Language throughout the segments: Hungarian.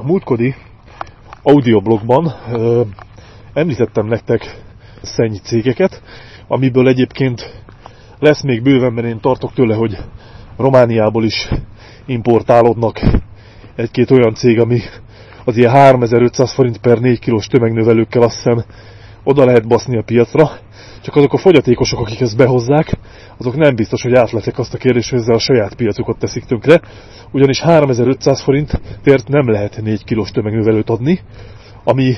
A múltkori audioblogban ö, említettem nektek szenny cégeket, amiből egyébként lesz még bőven, mert én tartok tőle, hogy Romániából is importálódnak egy-két olyan cég, ami az ilyen 3500 forint per 4 kilós tömegnövelőkkel azt hiszem oda lehet baszni a piacra, csak azok a fogyatékosok, akik ezt behozzák, azok nem biztos, hogy átletek azt a kérdést, hogy ezzel a saját piacukat teszik tönkre, ugyanis 3500 forintért nem lehet 4 kilós tömegnövelőt adni, ami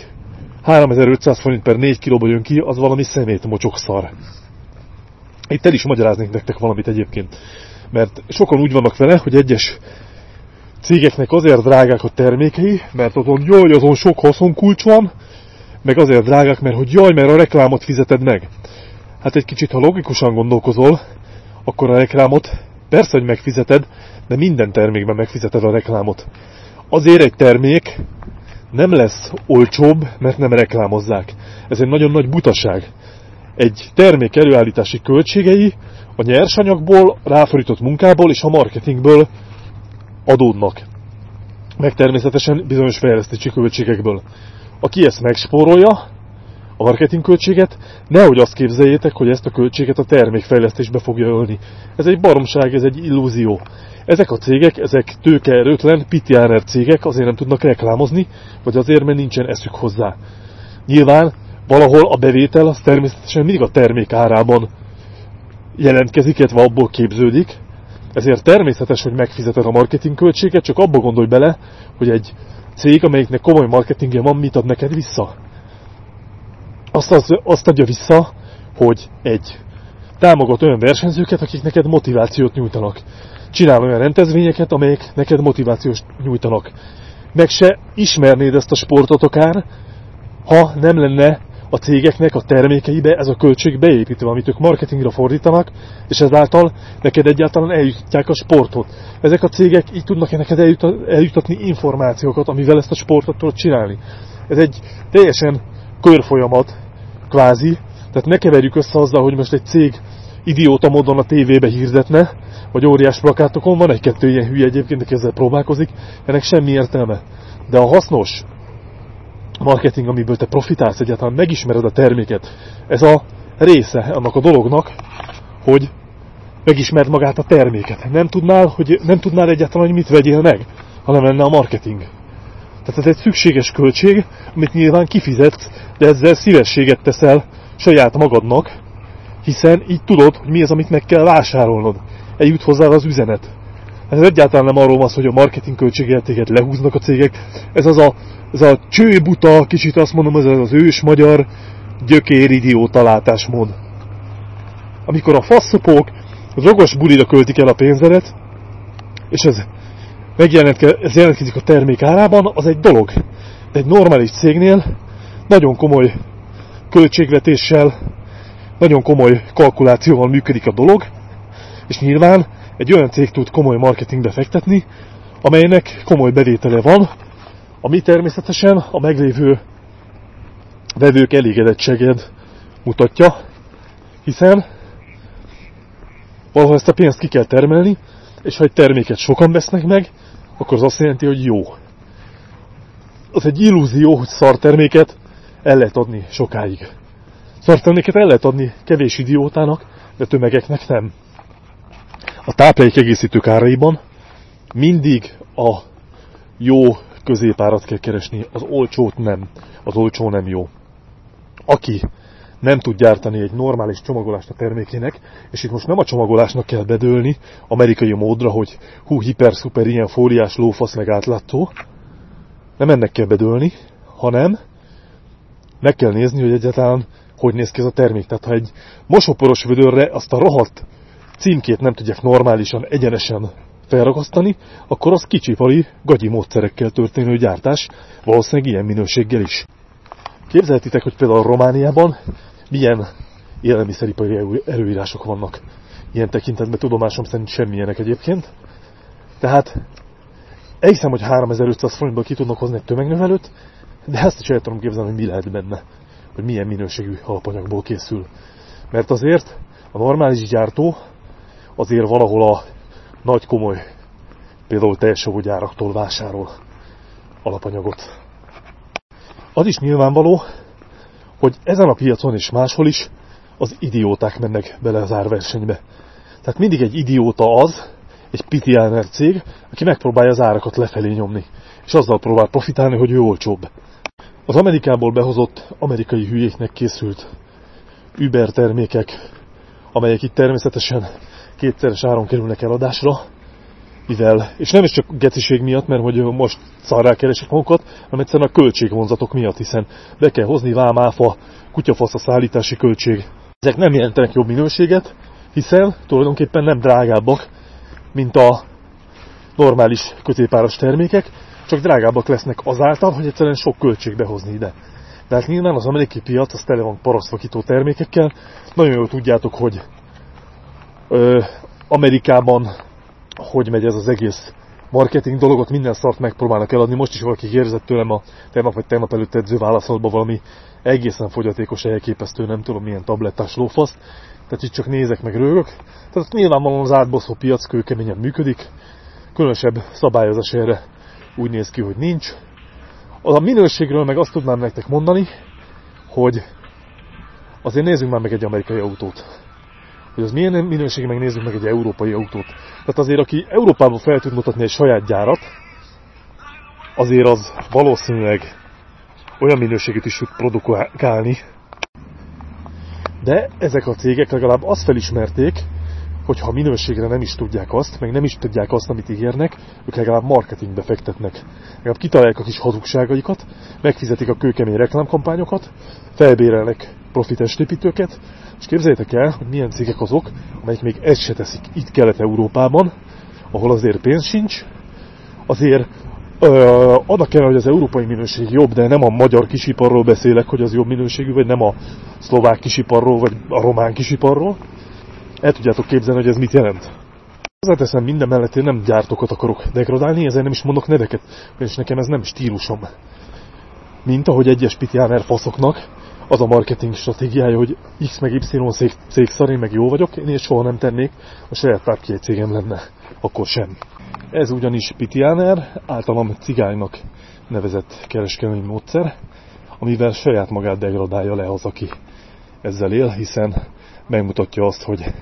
3500 forint per 4 kilóba jön ki, az valami szemét mocsok szar. Itt el is magyaráznék nektek valamit egyébként, mert sokan úgy vannak vele, hogy egyes cégeknek azért drágák a termékei, mert azon jaj, azon sok haszonkulcs van, meg azért drágák, mert hogy jaj, mert a reklámot fizeted meg. Hát egy kicsit, ha logikusan gondolkozol, akkor a reklámot persze, hogy megfizeted, de minden termékben megfizeted a reklámot. Azért egy termék nem lesz olcsóbb, mert nem reklámozzák. Ez egy nagyon nagy butaság. Egy termék előállítási költségei a nyersanyagból, ráfordított munkából és a marketingből adódnak. Meg természetesen bizonyos fejlesztési költségekből. Aki ezt megspórolja, a marketing költséget, nehogy azt képzeljétek, hogy ezt a költséget a termékfejlesztésbe fogja ölni. Ez egy baromság, ez egy illúzió. Ezek a cégek, ezek tőkeerőtlen, pitjáner cégek azért nem tudnak reklámozni, vagy azért, mert nincsen eszük hozzá. Nyilván valahol a bevétel az természetesen mindig a termék árában jelentkezik, illetve abból képződik, ezért természetes, hogy megfizeted a marketing költséget, csak abba gondolj bele, hogy egy cég, amelyiknek komoly marketingje van, mit ad neked vissza? Azt, az, azt adja vissza, hogy egy támogat olyan versenyzőket, akik neked motivációt nyújtanak. Csinál olyan rendezvényeket, amelyek neked motivációt nyújtanak. Meg se ismernéd ezt a sportot akár, ha nem lenne a cégeknek a termékeibe ez a költség beépítve, amit ők marketingre fordítanak, és ezáltal neked egyáltalán eljutják a sportot. Ezek a cégek így tudnak neked eljutatni információkat, amivel ezt a sportot tudod csinálni. Ez egy teljesen körfolyamat, kvázi, tehát ne keverjük össze azzal, hogy most egy cég idióta módon a tévébe hirdetne, vagy óriás plakátokon, van egy-kettő ilyen hülye egyébként, aki ezzel próbálkozik, ennek semmi értelme. De a hasznos marketing, amiből te profitálsz egyáltalán, megismered a terméket. Ez a része annak a dolognak, hogy megismerd magát a terméket. Nem tudnál, hogy nem tudnál egyáltalán, hogy mit vegyél meg, hanem lenne a marketing. Tehát ez egy szükséges költség, amit nyilván kifizetsz, de ezzel szívességet teszel saját magadnak, hiszen így tudod, hogy mi az, amit meg kell vásárolnod. Eljut hozzá az üzenet. Ez egyáltalán nem arról van hogy a marketing költségértéket lehúznak a cégek. Ez az a ez a csőbuta, kicsit azt mondom, ez az ős magyar gyökér idióta látásmód. Amikor a faszopók az okos bulira költik el a pénzedet, és ez, ez jelentkezik a termék árában, az egy dolog. De egy normális cégnél nagyon komoly költségvetéssel, nagyon komoly kalkulációval működik a dolog, és nyilván egy olyan cég tud komoly marketingbe fektetni, amelynek komoly bevétele van, ami természetesen a meglévő vevők elégedettséged mutatja, hiszen valahol ezt a pénzt ki kell termelni, és ha egy terméket sokan vesznek meg, akkor az azt jelenti, hogy jó. Az egy illúzió, hogy szar terméket el lehet adni sokáig. Szar terméket el lehet adni kevés idiótának, de tömegeknek nem. A táplálék egészítők áraiban mindig a jó középárat kell keresni, az olcsót nem. Az olcsó nem jó. Aki nem tud gyártani egy normális csomagolást a termékének, és itt most nem a csomagolásnak kell bedőlni amerikai módra, hogy hú, hiper-szuper, ilyen fóliás, lófasz, meg átlátó, nem ennek kell bedőlni, hanem meg kell nézni, hogy egyáltalán hogy néz ki ez a termék. Tehát ha egy mosóporos vödörre azt a rohadt címkét nem tudják normálisan, egyenesen felragasztani, akkor az kicsipari gagyi módszerekkel történő gyártás, valószínűleg ilyen minőséggel is. Képzelhetitek, hogy például Romániában milyen élelmiszeripari előírások vannak. Ilyen tekintetben tudomásom szerint semmilyenek egyébként. Tehát elhiszem, hogy 3500 forintból ki tudnak hozni egy tömegnövelőt, de ezt is el tudom képzelni, hogy mi lehet benne, hogy milyen minőségű alapanyagból készül. Mert azért a normális gyártó azért valahol a nagy komoly, például gyáraktól vásárol. alapanyagot. Az is nyilvánvaló, hogy ezen a piacon és máshol is az idióták mennek bele az árversenybe. Tehát mindig egy idióta az, egy pitiáner cég, aki megpróbálja az árakat lefelé nyomni, és azzal próbál profitálni, hogy ő olcsóbb. Az Amerikából behozott amerikai hülyéknek készült Uber termékek, amelyek itt természetesen kétszeres áron kerülnek eladásra, mivel, és nem is csak geciség miatt, mert hogy most szarrá keresik magukat, hanem egyszerűen a költségvonzatok miatt, hiszen be kell hozni vámáfa, kutyafasz a szállítási költség. Ezek nem jelentenek jobb minőséget, hiszen tulajdonképpen nem drágábbak, mint a normális középáras termékek, csak drágábbak lesznek azáltal, hogy egyszerűen sok költség behozni ide. De hát nyilván az amerikai piac az tele van parasztvakító termékekkel. Nagyon jól tudjátok, hogy ö, Amerikában hogy megy ez az egész marketing dologot, minden szart megpróbálnak eladni. Most is valaki kérdezett tőlem a tegnap vagy tegnap előtt edző válaszolba valami egészen fogyatékos, elképesztő, nem tudom milyen tablettás lófaszt. Tehát itt csak nézek meg rögök. Tehát nyilvánvalóan az átbaszó piac kőkeményen működik. Különösebb szabályozás erre úgy néz ki, hogy nincs. A minőségről meg azt tudnám nektek mondani, hogy azért nézzünk már meg egy amerikai autót. Hogy az milyen minőség, meg nézzük meg egy európai autót. Tehát azért, aki Európában fel tud mutatni egy saját gyárat, azért az valószínűleg olyan minőséget is tud produkálni. De ezek a cégek legalább azt felismerték, hogy ha minőségre nem is tudják azt, meg nem is tudják azt, amit ígérnek, ők legalább marketingbe fektetnek. Legalább kitalálják a kis hazugságaikat, megfizetik a kőkemény reklámkampányokat, felbérelnek profitestépítőket, és képzeljétek el, hogy milyen cégek azok, amelyek még ezt se teszik itt Kelet-Európában, ahol azért pénz sincs, azért ö, annak kell, hogy az európai minőség jobb, de nem a magyar kisiparról beszélek, hogy az jobb minőségű, vagy nem a szlovák kisiparról, vagy a román kisiparról. El tudjátok képzelni, hogy ez mit jelent. Hozzáteszem minden mellett én nem gyártókat akarok degradálni, ezért nem is mondok neveket, és nekem ez nem stílusom. Mint ahogy egyes pitjáner faszoknak az a marketing stratégiája, hogy X meg Y cég, cég szar, meg jó vagyok, én is soha nem tennék, a saját pápki egy cégem lenne, akkor sem. Ez ugyanis Pitiáner, általam cigánynak nevezett kereskedelmi módszer, amivel saját magát degradálja le az, aki ezzel él, hiszen megmutatja azt, hogy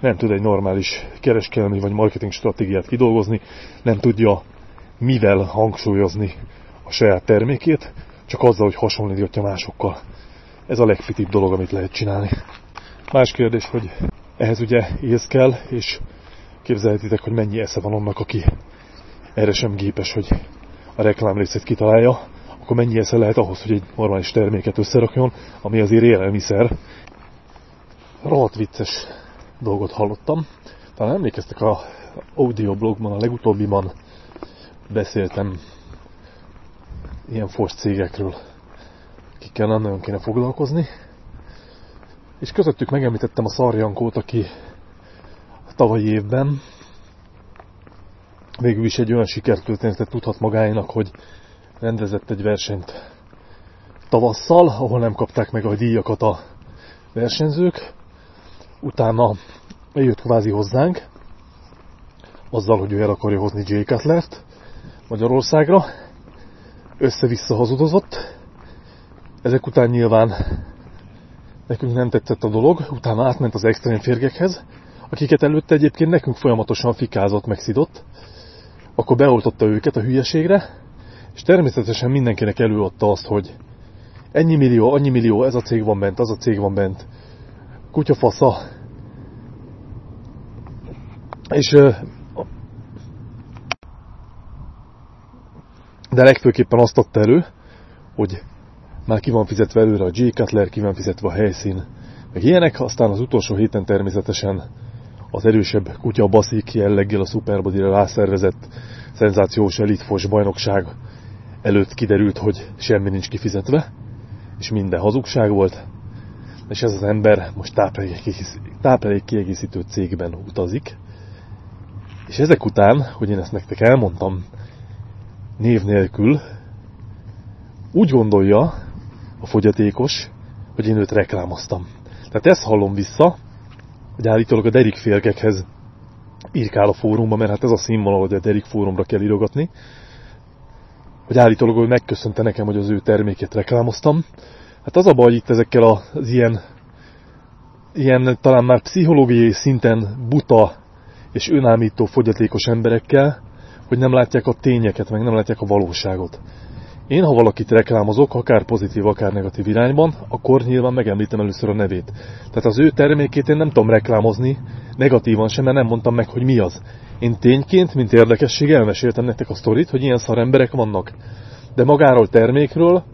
nem tud egy normális kereskedelmi vagy marketing stratégiát kidolgozni, nem tudja mivel hangsúlyozni a saját termékét, csak azzal, hogy hasonlítja másokkal. Ez a legfitibb dolog, amit lehet csinálni. Más kérdés, hogy ehhez ugye ész kell, és képzelhetitek, hogy mennyi esze van annak, aki erre sem gépes, hogy a reklámrészét kitalálja, akkor mennyi esze lehet ahhoz, hogy egy normális terméket összerakjon, ami azért élelmiszer. Rohadt vicces dolgot hallottam. Talán emlékeztek a audioblogban, a legutóbbiban beszéltem ilyen fos cégekről, akikkel nem nagyon kéne foglalkozni. És közöttük megemlítettem a Szarjankót, aki a tavalyi évben végül is egy olyan sikertörténetet tudhat magáénak, hogy rendezett egy versenyt tavasszal, ahol nem kapták meg a díjakat a versenyzők. Utána eljött kvázi hozzánk, azzal, hogy ő el akarja hozni J. Cutlert Magyarországra. Össze-vissza hazudozott, ezek után nyilván nekünk nem tetszett a dolog, utána átment az extrém férgekhez, akiket előtte egyébként nekünk folyamatosan fikázott, megszidott, akkor beoltotta őket a hülyeségre, és természetesen mindenkinek előadta azt, hogy ennyi millió, annyi millió, ez a cég van bent, az a cég van bent, kutyafasza. És de legfőképpen azt adta elő, hogy már ki van fizetve előre a J. Cutler, ki van fizetve a helyszín, meg ilyenek, aztán az utolsó héten természetesen az erősebb kutya baszik jelleggel a Superbody-re rászervezett szenzációs elitfos bajnokság előtt kiderült, hogy semmi nincs kifizetve, és minden hazugság volt, és ez az ember most táplálék kiegészítő cégben utazik, és ezek után, hogy én ezt nektek elmondtam név nélkül, úgy gondolja, a fogyatékos, hogy én őt reklámoztam. Tehát ezt hallom vissza, hogy állítólag a Derik férgekhez írkál a fórumba, mert hát ez a színvonal, hogy a Derik fórumra kell írogatni. hogy állítólag hogy megköszönte nekem, hogy az ő termékét reklámoztam. Hát az a baj itt ezekkel az ilyen, ilyen talán már pszichológiai szinten buta és önállító fogyatékos emberekkel, hogy nem látják a tényeket, meg nem látják a valóságot. Én, ha valakit reklámozok, akár pozitív, akár negatív irányban, akkor nyilván megemlítem először a nevét. Tehát az ő termékét én nem tudom reklámozni, negatívan sem, mert nem mondtam meg, hogy mi az. Én tényként, mint érdekesség elmeséltem nektek a sztorit, hogy ilyen szar emberek vannak. De magáról termékről,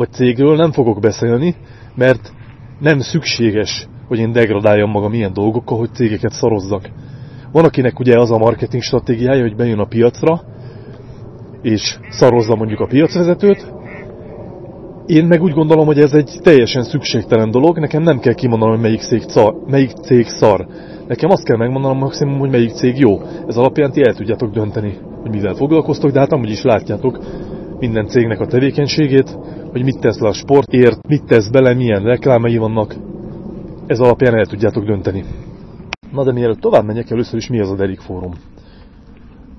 vagy cégről nem fogok beszélni, mert nem szükséges, hogy én degradáljam magam ilyen dolgokkal, hogy cégeket szarozzak. Van, akinek ugye az a marketing stratégiája, hogy bejön a piacra, és szarozza mondjuk a piacvezetőt. Én meg úgy gondolom, hogy ez egy teljesen szükségtelen dolog, nekem nem kell kimondanom, hogy melyik cég, szar, melyik cég szar. Nekem azt kell megmondanom maximum, hogy melyik cég jó. Ez alapján ti el tudjátok dönteni, hogy mivel foglalkoztok, de hát amúgy is látjátok minden cégnek a tevékenységét, hogy mit tesz le a sportért, mit tesz bele, milyen reklámai vannak. Ez alapján el tudjátok dönteni. Na de mielőtt tovább menjek, először is mi az a Derik Fórum.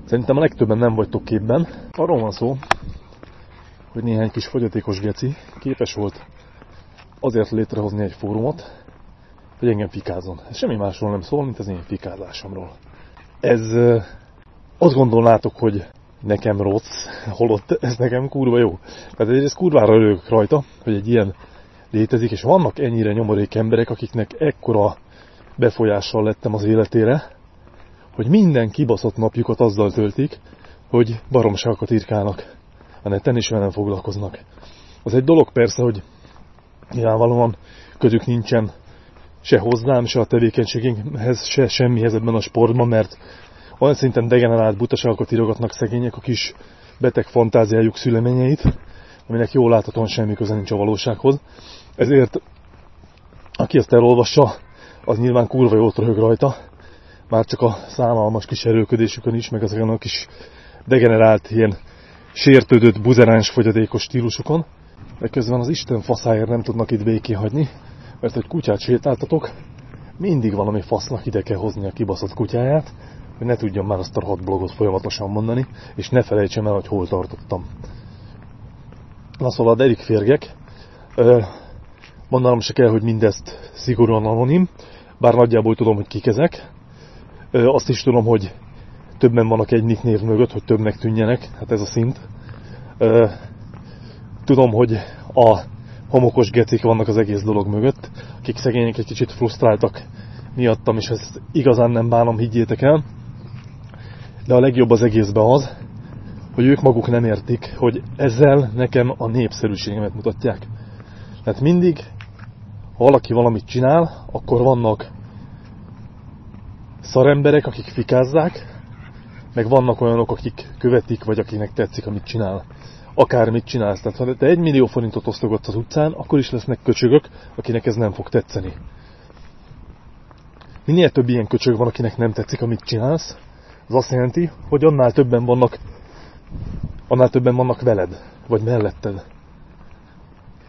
Szerintem a legtöbben nem vagytok képben. Arról van szó, hogy néhány kis fogyatékos geci képes volt azért létrehozni egy fórumot, hogy engem fikázzon. Ez semmi másról nem szól, mint az én fikázásomról. Ez azt gondolnátok, hogy nekem rossz, holott ez nekem kurva jó. Tehát egyrészt kurvára örülök rajta, hogy egy ilyen létezik, és vannak ennyire nyomorék emberek, akiknek ekkora befolyással lettem az életére, hogy minden kibaszott napjukat azzal töltik, hogy baromságokat írkálnak a neten, és velem foglalkoznak. Az egy dolog persze, hogy nyilvánvalóan közük nincsen se hozzám, se a tevékenységünkhez, se semmihez ebben a sportban, mert olyan szinten degenerált butaságokat írogatnak szegények a kis beteg fantáziájuk szüleményeit, aminek jól láthatóan semmi köze nincs a valósághoz. Ezért aki ezt elolvassa, az nyilván kurva jót röhög rajta, már csak a szállalmas kis erőködésükön is, meg azokon a kis degenerált, ilyen sértődött, buzeráns, fogyatékos stílusokon, de közben az Isten faszáért nem tudnak itt békén hagyni, mert hogy kutyát sétáltatok, mindig valami fasznak ide kell hozni a kibaszott kutyáját, hogy ne tudjam már azt a rohadt blogot folyamatosan mondani, és ne felejtsem el, hogy hol tartottam. Na szóval a Derik férgek, mondanom se kell, hogy mindezt szigorúan anonim, bár nagyjából tudom, hogy kik ezek, azt is tudom, hogy többen vannak egy nick név mögött, hogy többnek tűnjenek, hát ez a szint. Tudom, hogy a homokos gecik vannak az egész dolog mögött, akik szegények egy kicsit frusztráltak miattam, és ezt igazán nem bánom, higgyétek el. De a legjobb az egészben az, hogy ők maguk nem értik, hogy ezzel nekem a népszerűségemet mutatják. Tehát mindig, ha valaki valamit csinál, akkor vannak szaremberek, akik fikázzák, meg vannak olyanok, akik követik, vagy akinek tetszik, amit csinál. Akármit csinálsz. Tehát ha te egy millió forintot osztogatsz az utcán, akkor is lesznek köcsögök, akinek ez nem fog tetszeni. Minél több ilyen köcsög van, akinek nem tetszik, amit csinálsz, az azt jelenti, hogy annál többen vannak, annál többen vannak veled, vagy melletted.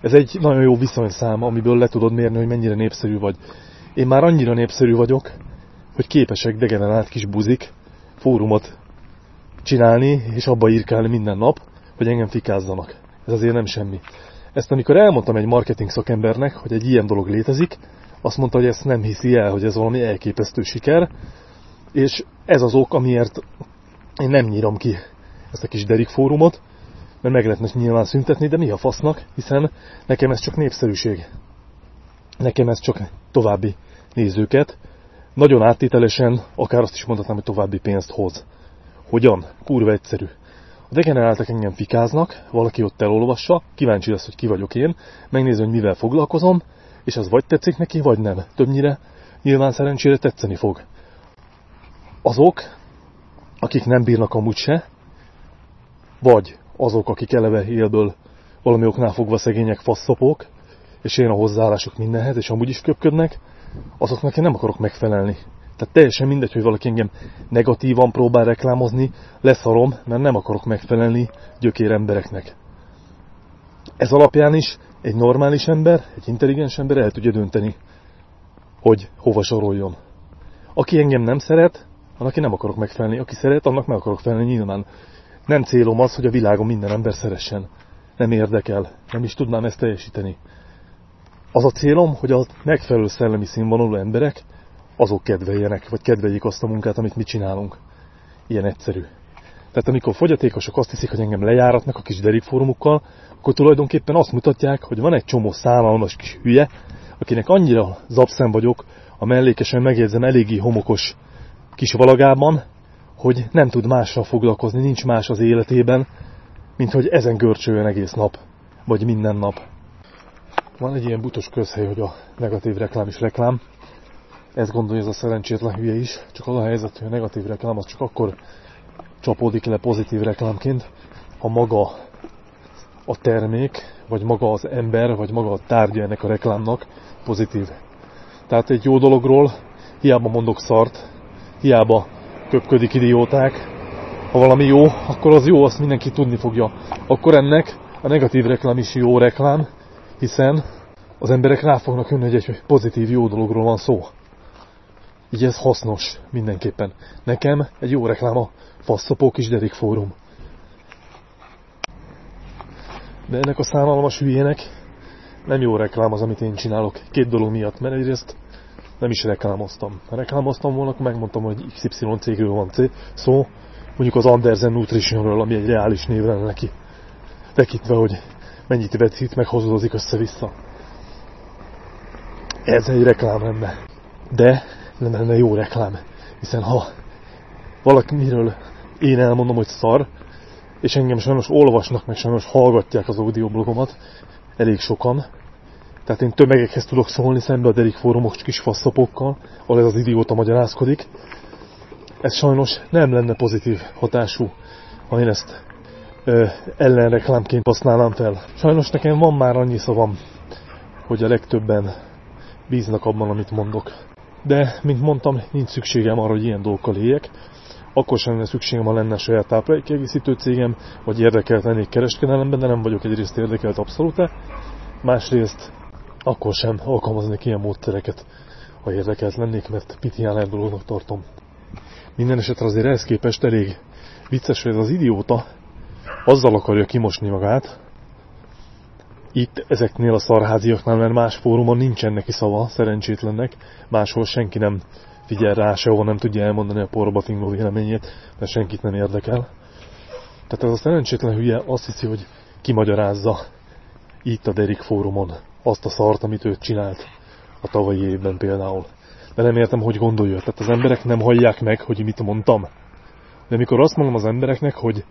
Ez egy nagyon jó viszonyszám, amiből le tudod mérni, hogy mennyire népszerű vagy. Én már annyira népszerű vagyok, hogy képesek degenerált kis buzik fórumot csinálni, és abba írkálni minden nap, hogy engem fikázzanak. Ez azért nem semmi. Ezt amikor elmondtam egy marketing szakembernek, hogy egy ilyen dolog létezik, azt mondta, hogy ezt nem hiszi el, hogy ez valami elképesztő siker, és ez az ok, amiért én nem nyírom ki ezt a kis Derik fórumot, mert meg lehetne nyilván szüntetni, de mi a fasznak, hiszen nekem ez csak népszerűség. Nekem ez csak további nézőket, nagyon áttételesen, akár azt is mondhatnám, hogy további pénzt hoz. Hogyan? Kurva egyszerű. A degeneráltak engem fikáznak, valaki ott elolvassa, kíváncsi lesz, hogy ki vagyok én, megnézi, hogy mivel foglalkozom, és ez vagy tetszik neki, vagy nem. Többnyire nyilván szerencsére tetszeni fog. Azok, akik nem bírnak amúgy se, vagy azok, akik eleve élből valami oknál fogva szegények faszopók, és én a hozzáállásuk mindenhez, és amúgy is köpködnek, azoknak én nem akarok megfelelni. Tehát teljesen mindegy, hogy valaki engem negatívan próbál reklámozni, leszarom, mert nem akarok megfelelni gyökér embereknek. Ez alapján is egy normális ember, egy intelligens ember el tudja dönteni, hogy hova soroljon. Aki engem nem szeret, annak én nem akarok megfelelni. Aki szeret, annak meg akarok felelni nyilván. Nem célom az, hogy a világon minden ember szeressen. Nem érdekel. Nem is tudnám ezt teljesíteni. Az a célom, hogy a megfelelő szellemi színvonalú emberek azok kedveljenek, vagy kedveljék azt a munkát, amit mi csinálunk. Ilyen egyszerű. Tehát amikor fogyatékosok azt hiszik, hogy engem lejáratnak a kis derikfórumokkal, akkor tulajdonképpen azt mutatják, hogy van egy csomó szállalmas kis hülye, akinek annyira zapszem vagyok, a mellékesen megjegyzem eléggé homokos kis valagában, hogy nem tud mással foglalkozni, nincs más az életében, mint hogy ezen görcsöljön egész nap, vagy minden nap. Van egy ilyen butos közhely, hogy a negatív reklám is reklám. Ezt gondolja ez a szerencsétlen hülye is, csak az a helyzet, hogy a negatív reklám az csak akkor csapódik le pozitív reklámként, ha maga a termék, vagy maga az ember, vagy maga a tárgya ennek a reklámnak pozitív. Tehát egy jó dologról hiába mondok szart, hiába köpködik idióták, ha valami jó, akkor az jó, azt mindenki tudni fogja. Akkor ennek a negatív reklám is jó reklám, hiszen az emberek rá fognak jönni, hogy egy pozitív jó dologról van szó. Így ez hasznos mindenképpen. Nekem egy jó reklám a Faszopó kis Derik fórum. De ennek a szánalmas hülyének nem jó reklám az, amit én csinálok. Két dolog miatt, mert egyrészt nem is reklámoztam. Ha reklámoztam volna, akkor megmondtam, hogy XY cégről van szó, mondjuk az Andersen Nutritionről, ami egy reális név lenne neki. Tekintve, hogy mennyit vetít, meg hozódik össze-vissza. Ez egy reklám lenne. De nem lenne jó reklám. Hiszen ha valakiről én elmondom, hogy szar, és engem sajnos olvasnak, meg sajnos hallgatják az audioblogomat, elég sokan. Tehát én tömegekhez tudok szólni szembe a derik fórumok kis faszszapokkal, ahol ez az idióta magyarázkodik. Ez sajnos nem lenne pozitív hatású, ha én ezt ö, ellenreklámként használnám fel. Sajnos nekem van már annyi szavam, hogy a legtöbben bíznak abban, amit mondok. De, mint mondtam, nincs szükségem arra, hogy ilyen dolgokkal éljek akkor sem lenne szükségem, ha lenne saját táplálékkiegészítő cégem, vagy érdekelt lennék kereskedelemben, de nem vagyok egyrészt érdekelt abszolút másrészt akkor sem alkalmaznék ilyen módszereket, ha érdekelt lennék, mert pitián dolognak tartom. Minden esetre azért ehhez képest elég vicces, hogy ez az idióta azzal akarja kimosni magát, itt ezeknél a szarháziaknál, mert más fórumon nincsen neki szava, szerencsétlennek, máshol senki nem figyel rá, sehol nem tudja elmondani a porba tingó véleményét, mert senkit nem érdekel. Tehát ez a szerencsétlen hülye azt hiszi, hogy kimagyarázza itt a Derik fórumon azt a szart, amit ő csinált a tavalyi évben például. De nem értem, hogy gondolja. Tehát az emberek nem hallják meg, hogy mit mondtam. De mikor azt mondom az embereknek, hogy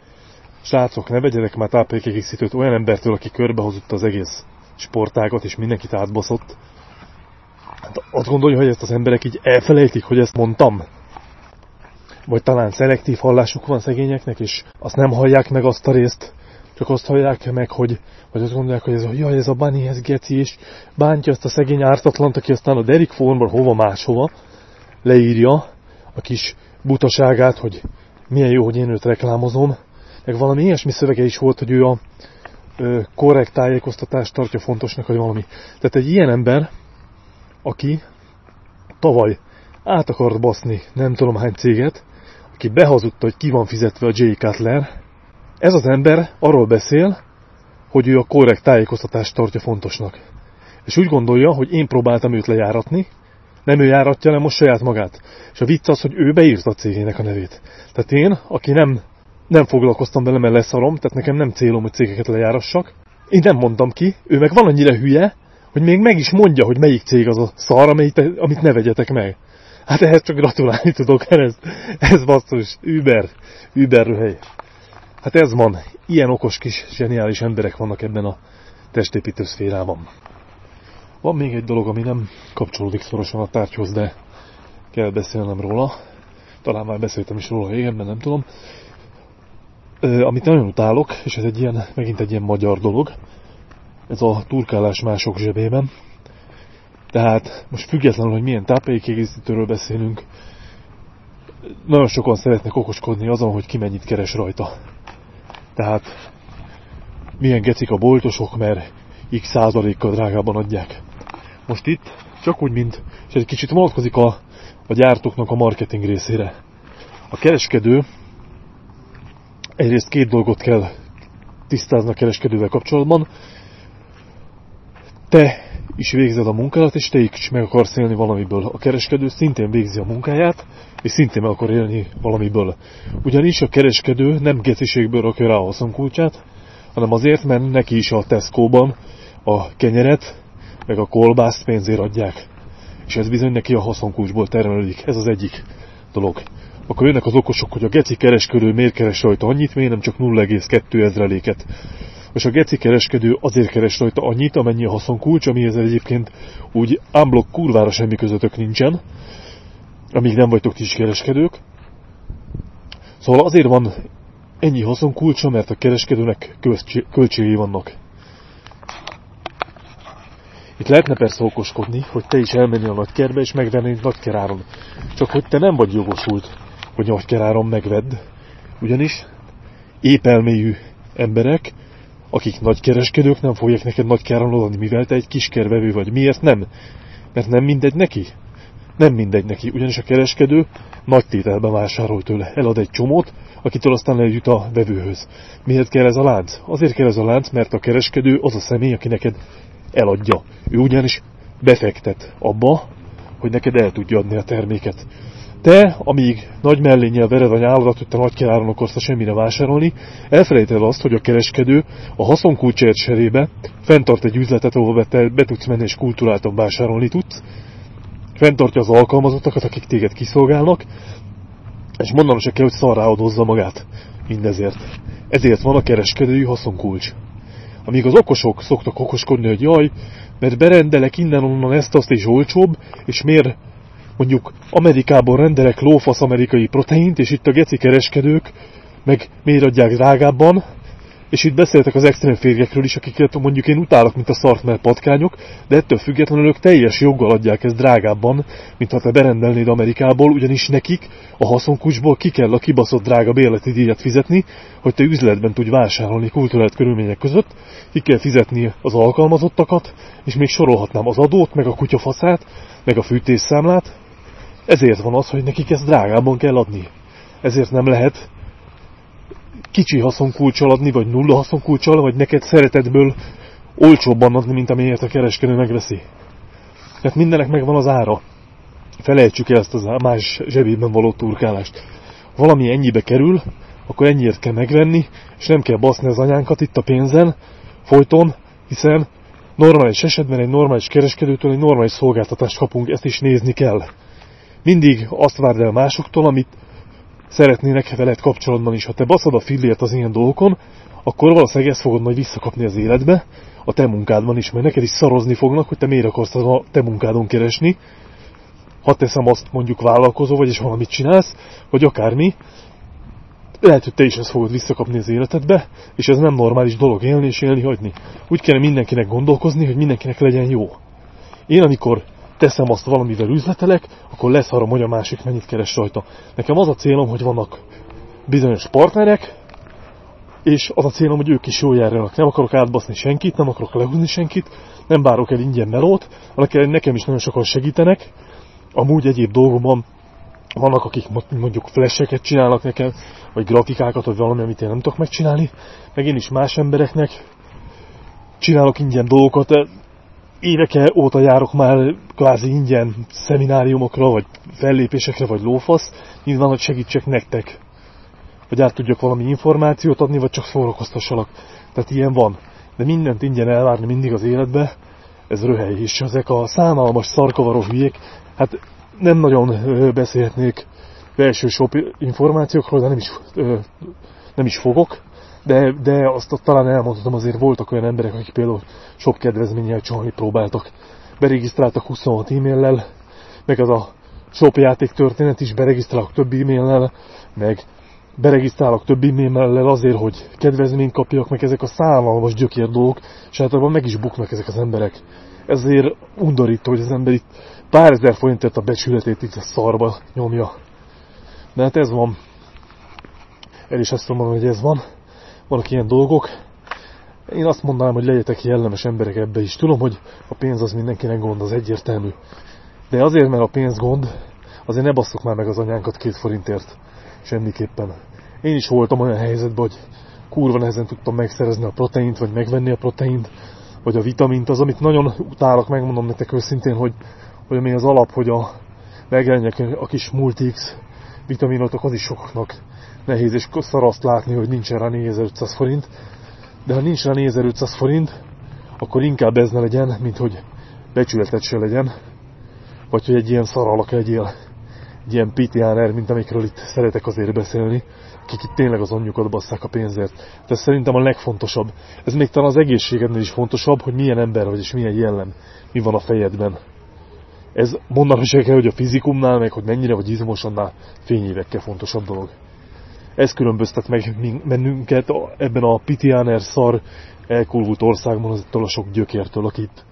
srácok, ne vegyenek már táplálékegészítőt olyan embertől, aki körbehozott az egész sportágat, és mindenkit átbaszott, Hát azt gondolja, hogy ezt az emberek így elfelejtik, hogy ezt mondtam? Vagy talán szelektív hallásuk van szegényeknek, és azt nem hallják meg azt a részt, csak azt hallják meg, hogy, hogy azt gondolják, hogy ez a, jaj, ez a Bunny, ez geci, és bántja azt a szegény ártatlant, aki aztán a Derek Formból hova máshova leírja a kis butaságát, hogy milyen jó, hogy én őt reklámozom. Meg valami ilyesmi szövege is volt, hogy ő a ö, korrekt tájékoztatást tartja fontosnak, vagy valami. Tehát egy ilyen ember, aki tavaly át akart baszni nem tudom hány céget, aki behazudta, hogy ki van fizetve a Jay Cutler, ez az ember arról beszél, hogy ő a korrekt tájékoztatást tartja fontosnak. És úgy gondolja, hogy én próbáltam őt lejáratni, nem ő járatja, hanem most saját magát. És a vicc az, hogy ő beírta a cégének a nevét. Tehát én, aki nem, nem foglalkoztam vele, mert leszarom, tehát nekem nem célom, hogy cégeket lejárassak, én nem mondtam ki, ő meg van annyira hülye, hogy még meg is mondja, hogy melyik cég az a szar, amit, amit ne vegyetek meg. Hát ehhez csak gratulálni tudok, ez, ez basszus, Uber, Uber röhely. Hát ez van, ilyen okos kis, zseniális emberek vannak ebben a testépítő szférában. Van még egy dolog, ami nem kapcsolódik szorosan a tárgyhoz, de kell beszélnem róla. Talán már beszéltem is róla régebben, nem tudom. Ö, amit nagyon utálok, és ez egy ilyen, megint egy ilyen magyar dolog, ez a turkálás mások zsebében. Tehát most függetlenül, hogy milyen táplálékkiegészítőről beszélünk, nagyon sokan szeretnek okoskodni azon, hogy ki mennyit keres rajta. Tehát milyen gecik a boltosok, mert x százalékkal drágában adják. Most itt csak úgy, mint, és egy kicsit vonatkozik a, a gyártóknak a marketing részére. A kereskedő egyrészt két dolgot kell tisztázni a kereskedővel kapcsolatban. Te is végzed a munkálat, és te is meg akarsz élni valamiből. A kereskedő szintén végzi a munkáját, és szintén meg akar élni valamiből. Ugyanis a kereskedő nem geciségből rakja rá a haszonkulcsát, hanem azért, mert neki is a Tesco-ban a kenyeret, meg a kolbászt pénzért adják. És ez bizony neki a haszonkulcsból termelődik. Ez az egyik dolog. Akkor jönnek az okosok, hogy a geci kereskedő miért keres rajta annyit, miért nem csak 0,2 ezreléket. És a geci kereskedő azért keres rajta annyit, amennyi a haszonkulcs, amihez egyébként úgy unblock kurvára semmi közöttök nincsen, amíg nem vagytok ti is kereskedők. Szóval azért van ennyi haszonkulcsa, mert a kereskedőnek költségei vannak. Itt lehetne persze okoskodni, hogy te is elmenni a nagykerbe és megvenni nagykeráron. Csak hogy te nem vagy jogosult, hogy nagykeráron megvedd. Ugyanis épelméjű emberek, akik nagykereskedők nem fogják neked nagykáron adni, mivel te egy kiskervevő vagy. Miért nem? Mert nem mindegy neki. Nem mindegy neki, ugyanis a kereskedő nagy tételben vásárol tőle. Elad egy csomót, akitől aztán eljut a vevőhöz. Miért kell ez a lánc? Azért kell ez a lánc, mert a kereskedő az a személy, aki neked eladja. Ő ugyanis befektet abba, hogy neked el tudja adni a terméket. Te, amíg nagy mellénnyel vered a nyáladat, hogy te nagy keráron akarsz semmire vásárolni, elfelejted azt, hogy a kereskedő a haszonkulcsért serébe fenntart egy üzletet, ahol te be tudsz menni és kultúráltan vásárolni tudsz, fenntartja az alkalmazottakat, akik téged kiszolgálnak, és mondanom se kell, hogy szarrá adozza magát mindezért. Ezért van a kereskedői haszonkulcs. Amíg az okosok szoktak okoskodni, hogy jaj, mert berendelek innen-onnan ezt-azt és olcsóbb, és miért mondjuk Amerikából rendelek lófasz amerikai proteint, és itt a geci kereskedők meg miért adják drágábban, és itt beszéltek az extrém férjekről is, akiket mondjuk én utálok, mint a szart, mert patkányok, de ettől függetlenül ők teljes joggal adják ezt drágábban, mint ha te berendelnéd Amerikából, ugyanis nekik a haszonkucsból ki kell a kibaszott drága bérleti díjat fizetni, hogy te üzletben tudj vásárolni kulturált körülmények között, ki kell fizetni az alkalmazottakat, és még sorolhatnám az adót, meg a kutyafaszát, meg a fűtésszámlát. Ezért van az, hogy nekik ezt drágában kell adni. Ezért nem lehet kicsi haszonkulcsal adni, vagy nulla haszonkulcsal, vagy neked szeretetből olcsóbban adni, mint amiért a kereskedő megveszi. Tehát mindennek megvan az ára. Felejtsük el ezt az más zsebében való turkálást. Valami ennyibe kerül, akkor ennyiért kell megvenni, és nem kell baszni az anyánkat itt a pénzen, folyton, hiszen normális esetben egy normális kereskedőtől egy normális szolgáltatást kapunk, ezt is nézni kell. Mindig azt várd el másoktól, amit szeretnének veled kapcsolatban is. Ha te baszod a fillért az ilyen dolgokon, akkor valószínűleg ezt fogod majd visszakapni az életbe, a te munkádban is, mert neked is szarozni fognak, hogy te miért akarsz a te munkádon keresni. Ha teszem azt mondjuk vállalkozó vagy, és valamit csinálsz, vagy akármi, lehet, hogy te is ezt fogod visszakapni az életedbe, és ez nem normális dolog élni és élni hagyni. Úgy kell mindenkinek gondolkozni, hogy mindenkinek legyen jó. Én amikor teszem azt valamivel üzletelek, akkor lesz arra, hogy a másik mennyit keres rajta. Nekem az a célom, hogy vannak bizonyos partnerek, és az a célom, hogy ők is jól járjanak. Nem akarok átbaszni senkit, nem akarok lehúzni senkit, nem várok el ingyen melót, nekem is nagyon sokan segítenek. Amúgy egyéb dolgomban vannak, akik mondjuk flasheket csinálnak nekem, vagy grafikákat, vagy valami, amit én nem tudok megcsinálni, meg én is más embereknek csinálok ingyen dolgokat, éveke óta járok már kvázi ingyen szemináriumokra, vagy fellépésekre, vagy lófasz, nyilván, hogy segítsek nektek. Vagy át tudjak valami információt adni, vagy csak szórakoztassalak. Tehát ilyen van. De mindent ingyen elvárni mindig az életbe, ez röhely. És ezek a szánalmas, szarkavaró hülyék, hát nem nagyon beszélhetnék belső információkról, de nem is, nem is fogok de, de azt talán elmondhatom, azért voltak olyan emberek, akik például sok kedvezménnyel csalni próbáltak. Beregisztráltak 26 e-maillel, meg az a shop játék történet is beregisztrálok több e-maillel, meg beregisztrálok több e-maillel azért, hogy kedvezményt kapjak, meg ezek a szállalmas gyökér dolgok, és általában meg is buknak ezek az emberek. Ezért undorító, hogy az ember itt pár ezer forintért a becsületét itt a szarba nyomja. De hát ez van. El is azt mondom, hogy ez van vannak ilyen dolgok. Én azt mondanám, hogy legyetek jellemes emberek ebbe is. Tudom, hogy a pénz az mindenkinek gond, az egyértelmű. De azért, mert a pénz gond, azért ne basszuk már meg az anyánkat két forintért. Semmiképpen. Én is voltam olyan helyzetben, hogy kurva nehezen tudtam megszerezni a proteint, vagy megvenni a proteint, vagy a vitamint, az, amit nagyon utálok, megmondom nektek őszintén, hogy, hogy ami az alap, hogy a megjelenjek a kis multix vitaminotok, az is sokaknak nehéz, és szar azt látni, hogy nincsen rá 4500 forint, de ha nincs rá 4500 forint, akkor inkább ez ne legyen, mint hogy becsületet se legyen, vagy hogy egy ilyen szaralak legyél, egy ilyen PTR, mint amikről itt szeretek azért beszélni, akik itt tényleg az anyjukat basszák a pénzért. De ez szerintem a legfontosabb. Ez még talán az egészségednél is fontosabb, hogy milyen ember vagy és milyen jellem, mi van a fejedben. Ez mondanom se kell, hogy a fizikumnál, meg hogy mennyire vagy izmos, annál fényévekkel fontosabb dolog. Ez különböztet meg bennünket ebben a pitiáner szar elkulvult országban azoktól a sok gyökértől, akit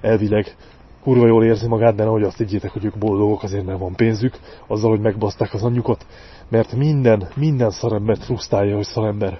elvileg kurva jól érzi magát, de nehogy azt higgyétek, hogy ők boldogok azért, mert van pénzük, azzal, hogy megbaszták az anyjukat, mert minden, minden szarembert frusztrálja, hogy szarember.